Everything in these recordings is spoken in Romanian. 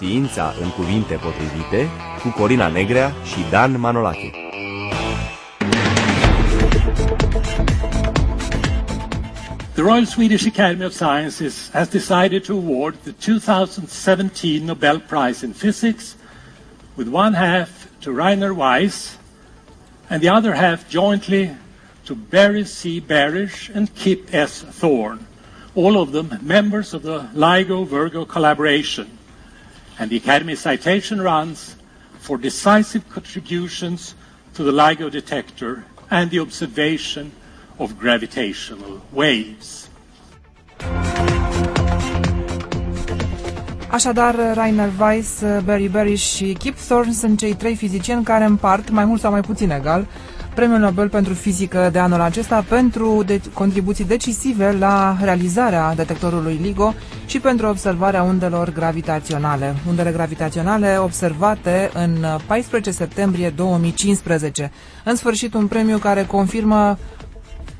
Știința în cuvinte potrivite cu Corina Negrea și Dan Manolache. The Royal Swedish Academy of Sciences has decided to award the 2017 Nobel Prize in Physics with one half to Rainer Weiss and the other half jointly to Barry C. Barish and Kip S. Thorne, all of them members of the LIGO-Virgo collaboration. And the Academy citation runs for decisive contributions to the LIGO detector and the observation of gravitational waves. Așadar, Rainer Weiss, Barry Barish și Kip Thorne sunt cei trei fizicieni care împart, mai mult sau mai puțin egal, Premiul Nobel pentru Fizică de anul acesta pentru de- contribuții decisive la realizarea detectorului LIGO și pentru observarea undelor gravitaționale. Undele gravitaționale observate în 14 septembrie 2015. În sfârșit, un premiu care confirmă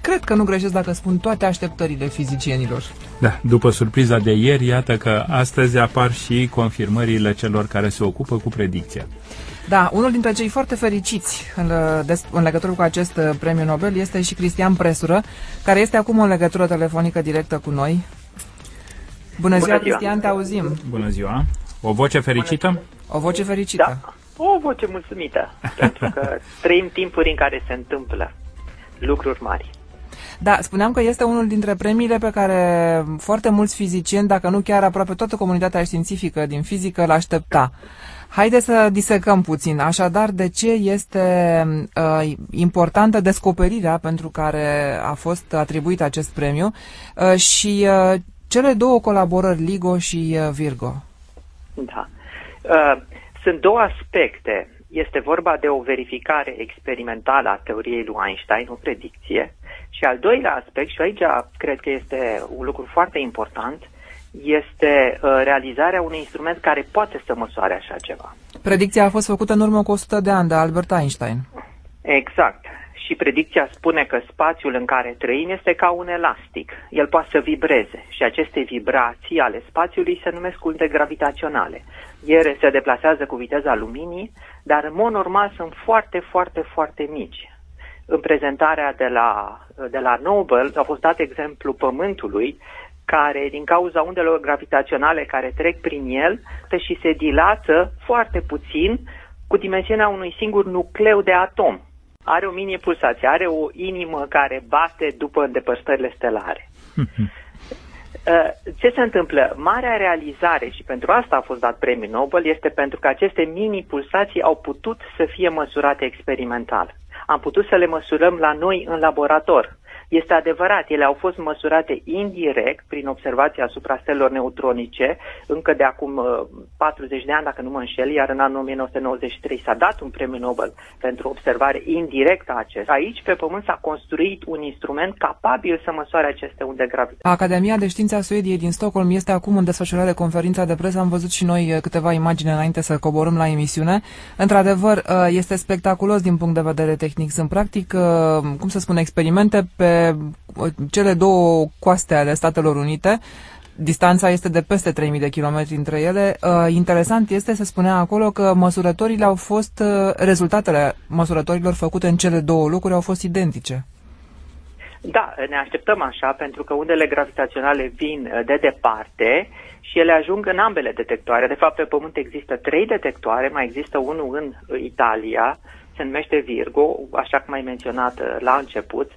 Cred că nu greșesc dacă spun toate așteptările fizicienilor. Da, după surpriza de ieri, iată că astăzi apar și confirmările celor care se ocupă cu predicția. Da, unul dintre cei foarte fericiți în, des, în legătură cu acest uh, premiu Nobel este și Cristian Presură, care este acum în legătură telefonică directă cu noi. Bună ziua, ziua. Cristian, te auzim. Bună ziua! O voce fericită? O voce fericită. Da, o voce mulțumită, pentru că trăim timpuri în care se întâmplă lucruri mari. Da, spuneam că este unul dintre premiile pe care foarte mulți fizicieni, dacă nu chiar aproape toată comunitatea științifică din fizică, l aștepta. Haideți să disecăm puțin. Așadar, de ce este uh, importantă descoperirea pentru care a fost atribuit acest premiu uh, și uh, cele două colaborări, LIGO și uh, Virgo? Da. Uh, sunt două aspecte. Este vorba de o verificare experimentală a teoriei lui Einstein, o predicție. Și al doilea aspect, și aici cred că este un lucru foarte important, este uh, realizarea unui instrument care poate să măsoare așa ceva. Predicția a fost făcută în urmă cu 100 de ani de Albert Einstein. Exact. Și predicția spune că spațiul în care trăim este ca un elastic. El poate să vibreze și aceste vibrații ale spațiului se numesc unde gravitaționale. Ele se deplasează cu viteza luminii, dar în mod normal sunt foarte, foarte, foarte mici. În prezentarea de la, de la Nobel a fost dat exemplu Pământului, care, din cauza undelor gravitaționale care trec prin el, și se dilată foarte puțin cu dimensiunea unui singur nucleu de atom. Are o minie pulsație, are o inimă care bate după îndepărtările stelare. Uh, Ce se întâmplă? Marea realizare, și pentru asta a fost dat premiul Nobel, este pentru că aceste mini-pulsații au putut să fie măsurate experimental. Am putut să le măsurăm la noi în laborator. Este adevărat, ele au fost măsurate indirect prin observații asupra stelelor neutronice încă de acum uh, 40 de ani, dacă nu mă înșel, iar în anul 1993 s-a dat un premiu Nobel pentru observare indirectă a acestea. Aici, pe Pământ, s-a construit un instrument capabil să măsoare aceste unde gravitaționale. Academia de Științe a Suediei din Stockholm este acum în desfășurare conferința de presă. Am văzut și noi uh, câteva imagini înainte să coborâm la emisiune. Într-adevăr, uh, este spectaculos din punct de vedere tehnic. Sunt practic, uh, cum să spun, experimente pe cele două coaste ale Statelor Unite. Distanța este de peste 3000 de kilometri între ele. Interesant este să spunea acolo că măsurătorile au fost, rezultatele măsurătorilor făcute în cele două lucruri au fost identice. Da, ne așteptăm așa, pentru că undele gravitaționale vin uh, de departe și ele ajung în ambele detectoare. De fapt, pe Pământ există trei detectoare, mai există unul în uh, Italia, se numește Virgo, așa cum ai menționat uh, la început,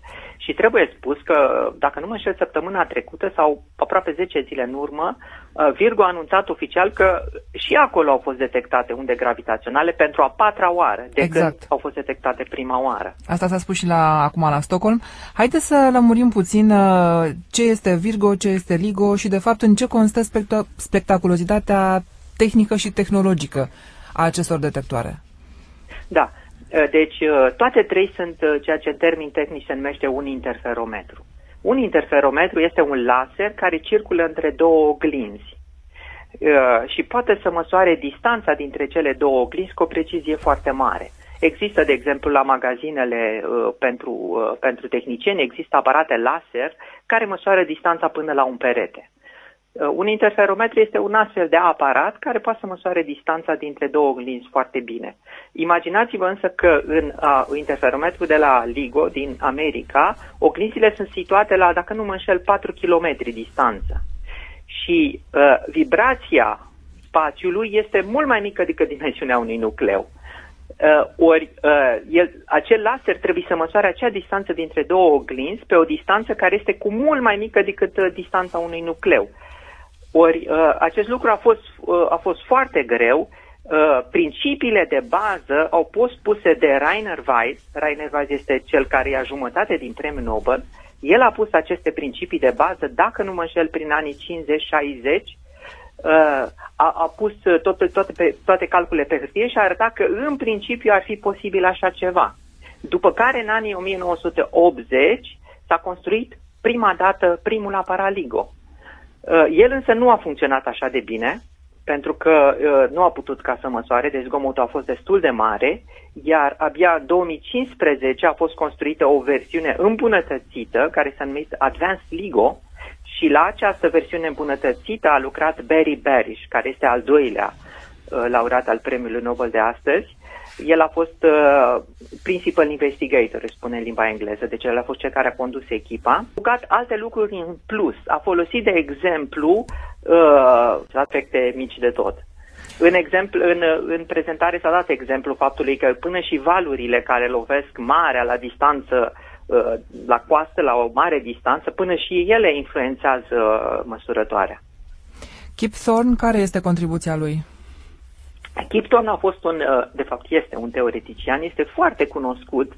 și trebuie spus că, dacă nu mă înșel, săptămâna trecută sau aproape 10 zile în urmă, Virgo a anunțat oficial că și acolo au fost detectate unde gravitaționale pentru a patra oară, de Exact. când au fost detectate prima oară. Asta s-a spus și la, acum la Stockholm. Haideți să lămurim puțin uh, ce este Virgo, ce este LIGO și, de fapt, în ce constă specta- spectaculozitatea tehnică și tehnologică a acestor detectoare. Da. Deci toate trei sunt ceea ce în termeni tehnici se numește un interferometru. Un interferometru este un laser care circulă între două oglinzi și poate să măsoare distanța dintre cele două oglinzi cu o precizie foarte mare. Există, de exemplu, la magazinele uh, pentru, uh, pentru tehnicieni, există aparate laser care măsoară distanța până la un perete. Uh, un interferometru este un astfel de aparat care poate să măsoare distanța dintre două oglinzi foarte bine. Imaginați-vă însă că în uh, interferometru de la LIGO din America, oglinzile sunt situate la, dacă nu mă înșel, 4 km distanță. Și uh, vibrația spațiului este mult mai mică decât dimensiunea unui nucleu. Uh, ori uh, el, acel laser trebuie să măsoare acea distanță dintre două oglinzi pe o distanță care este cu mult mai mică decât uh, distanța unui nucleu. Ori uh, acest lucru a fost, uh, a fost foarte greu. Uh, principiile de bază au fost puse de Rainer Weiss. Rainer Weiss este cel care ia jumătate din premiul Nobel. El a pus aceste principii de bază, dacă nu mă înșel, prin anii 50-60 uh, a, a pus toate, toate, pe, toate calculele pe hârtie și a arătat că în principiu ar fi posibil așa ceva. După care în anii 1980 s-a construit prima dată primul aparat LIGO. Uh, el însă nu a funcționat așa de bine, pentru că uh, nu a putut ca să măsoare, deci zgomotul a fost destul de mare, iar abia în 2015 a fost construită o versiune îmbunătățită, care s-a numit Advanced LIGO, și la această versiune îmbunătățită a lucrat Barry Barish, care este al doilea uh, laureat al premiului Nobel de astăzi. El a fost uh, principal investigator, spune în limba engleză, deci el a fost cel care a condus echipa. A băgat alte lucruri în plus. A folosit, de exemplu, uh, aspecte mici de tot. În, exemplu, în, în prezentare s-a dat exemplu faptului că până și valurile care lovesc marea la distanță uh, Uh, la coastă, la o mare distanță, până și ele influențează uh, măsurătoarea. Kip Thorne, care este contribuția lui? Kip Thorne a fost un, uh, de fapt este un teoretician, este foarte cunoscut,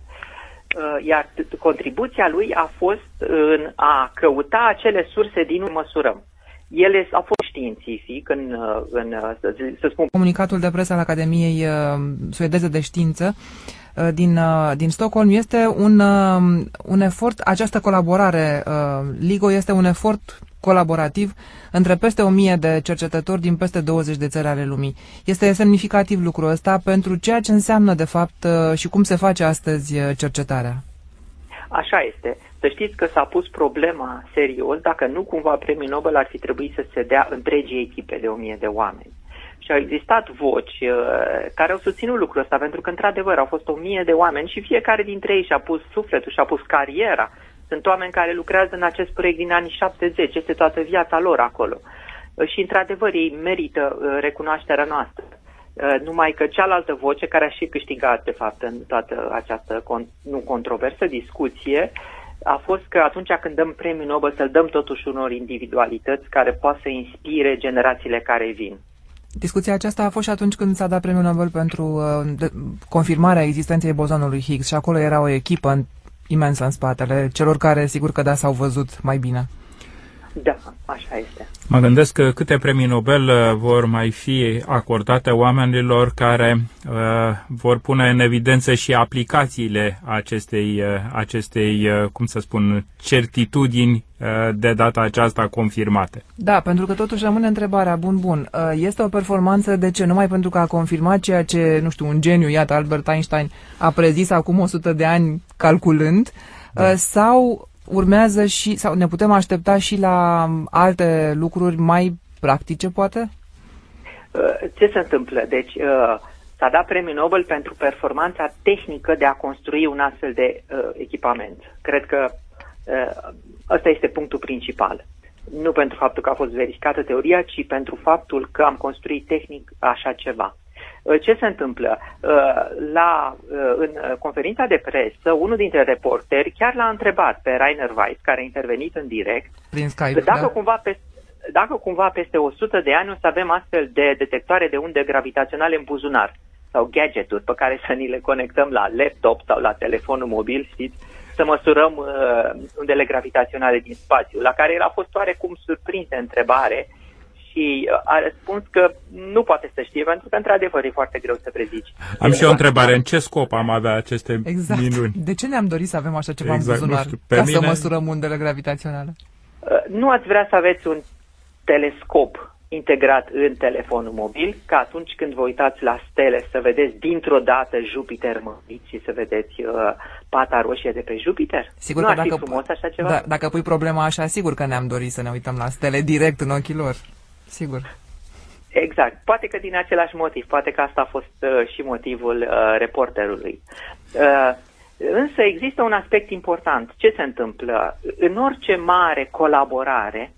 iar contribuția lui a fost în a căuta acele surse din măsurăm. El a fost științific în, în să, să spun... Comunicatul de presă al Academiei Suedeze de Știință Uh, din, uh, din Stockholm este un, uh, un efort, această colaborare, LIGO este un efort colaborativ între peste 1000 de cercetători din peste 20 de țări ale lumii. Este semnificativ lucrul ăsta pentru ceea ce înseamnă de fapt și cum se face astăzi cercetarea. Așa este. Să știți că s-a pus problema serios dacă nu cumva premiul Nobel ar fi trebuit să se dea întregii echipe de 1000 de oameni. Și au existat voci uh, care au susținut lucrul ăsta, pentru că, într-adevăr, au fost o mie de oameni și fiecare dintre ei și-a pus sufletul, și-a pus cariera. Sunt oameni care lucrează în acest proiect din anii 70, este toată viața lor acolo. Uh, și, într-adevăr, ei merită uh, recunoașterea noastră. Uh, numai că cealaltă voce care a și câștigat, de fapt, în toată această con- nu controversă, discuție, a fost că atunci când dăm premiul Nobel să-l dăm totuși unor individualități care poate să inspire generațiile care vin. Discuția aceasta a fost și atunci când s-a dat premiul Nobel pentru uh, de, confirmarea existenței bozonului Higgs și acolo era o echipă imensă în spatele celor care sigur că da s-au văzut mai bine. Da, așa este. Mă gândesc că câte premii Nobel uh, vor mai fi acordate oamenilor care uh, vor pune în evidență și aplicațiile acestei, uh, acestei uh, cum să spun, certitudini uh, de data aceasta confirmate. Da, pentru că totuși rămâne întrebarea, bun, bun, uh, este o performanță de ce? Numai pentru că a confirmat ceea ce, nu știu, un geniu, iată, Albert Einstein, a prezis acum 100 de ani calculând, da. Uh, sau urmează și, sau ne putem aștepta și la alte lucruri mai practice, poate? Uh, ce se întâmplă? Deci, uh, s-a dat premiul Nobel pentru performanța tehnică de a construi un astfel de uh, echipament. Cred că ăsta este punctul principal. Nu pentru faptul că a fost verificată teoria, ci pentru faptul că am construit tehnic așa ceva. Uh, ce se întâmplă? Uh, la, uh, în conferința de presă, unul dintre reporteri chiar l-a întrebat pe Rainer Weiss, care a intervenit în direct, Prin Skype, dacă, da? cumva pe, dacă cumva peste 100 de ani o să avem astfel de detectoare de unde gravitaționale în buzunar sau gadgeturi pe care să ni le conectăm la laptop sau la telefonul mobil, știți, să măsurăm uh, undele gravitaționale din spațiu, la care el a fost oarecum surprins de întrebare și uh, a răspuns că nu poate să știe, pentru că, într-adevăr, e foarte greu să prezici. Am și o întrebare. În ce scop am avea aceste exact. minuni? De ce ne-am dorit să avem așa ceva exact, în buzunar? Nu știu, pe ca mine... să măsurăm undele gravitaționale? Uh, nu ați vrea să aveți un telescop integrat în telefonul mobil, ca atunci când vă uitați la stele să vedeți dintr-o dată Jupiter mărit și să vedeți uh, pata roșie de pe Jupiter? Sigur nu că ar dacă, fi frumos așa ceva? Da, dacă pui problema așa, sigur că ne-am dorit să ne uităm la stele direct în ochii lor. Sigur. Exact. Poate că din același motiv, poate că asta a fost uh, și motivul uh, reporterului. Uh, însă există un aspect important. Ce se întâmplă? În orice mare colaborare,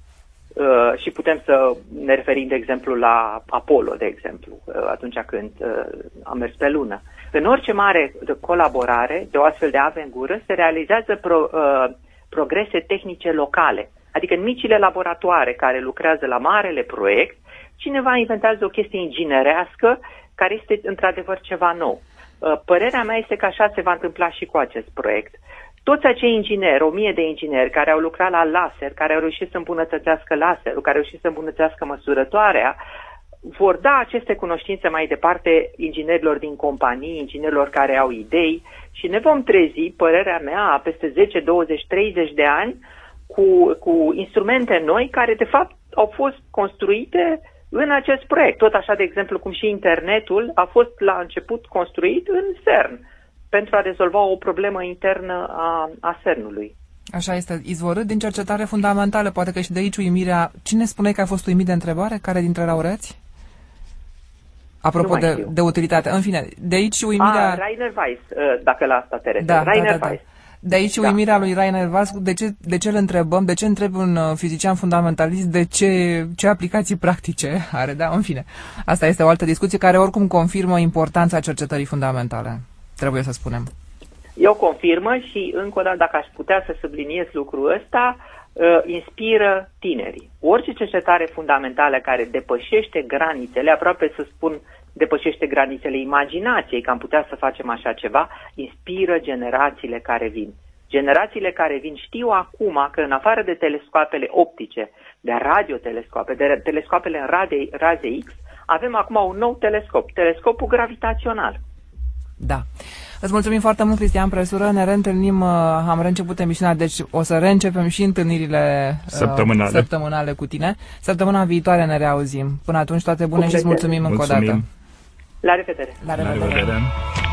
uh, și putem să ne referim, de exemplu, la Apollo, de exemplu, uh, atunci când uh, am mers pe lună. În orice mare de colaborare, de o astfel de ave în gură, se realizează pro, uh, progrese tehnice locale. Adică în micile laboratoare care lucrează la marele proiect, cineva inventează o chestie inginerească care este într-adevăr ceva nou. Uh, Părerea mea este că așa se va întâmpla și cu acest proiect. Toți acei ingineri, o mie de ingineri care au lucrat la laser, care au reușit să îmbunătățească laserul, care au reușit să îmbunătățească măsurătoarea, vor da aceste cunoștințe mai departe inginerilor din companii, inginerilor care au idei și ne vom trezi, părerea mea, peste 10, 20, 30 de ani cu, cu instrumente noi care de fapt au fost construite în acest proiect. Tot așa, de exemplu, cum și internetul a fost la început construit în CERN pentru a rezolva o problemă internă a, a CERN-ului. Așa este, izvorât din cercetare fundamentală, poate că și de aici uimirea... Cine spune că a fost uimit de întrebare? Care dintre laureați? Apropo mai de, știu. de utilitate. În fine, de aici și uimirea... Ah, Rainer Weiss, uh, dacă la asta te referi. Da, da, Rainer da, da. Weiss. De aici Da. uimirea lui Rainer Weiss, de ce, de ce îl întrebăm, de ce întreb un uh, fizician fundamentalist, de ce, ce aplicații practice are, da, în fine. Asta este o altă discuție care oricum confirmă importanța cercetării fundamentale, trebuie să spunem. Eu confirmă și încă o dată, dacă aș putea să subliniez lucrul ăsta, uh, inspiră tinerii. Orice cercetare fundamentală care depășește granițele, aproape să spun depășește granițele imaginației, că am putea să facem așa ceva, inspiră generațiile care vin. Generațiile care vin știu acum că în afară de telescoapele optice, de radiotelescoape, de telescoapele în raze, raze X, avem acum un nou telescop, telescopul gravitațional. Da. Îți mulțumim foarte mult, Cristian Presură. Ne reîntâlnim, uh, am reînceput emisiunea, deci o să reîncepem și întâlnirile uh, Săptămânale. săptămânale cu tine. Săptămâna viitoare ne reauzim. Până atunci, toate bune Cu și îți plăcere. mulțumim încă o dată. Mulțumim. La revedere! La La revedere! revedere!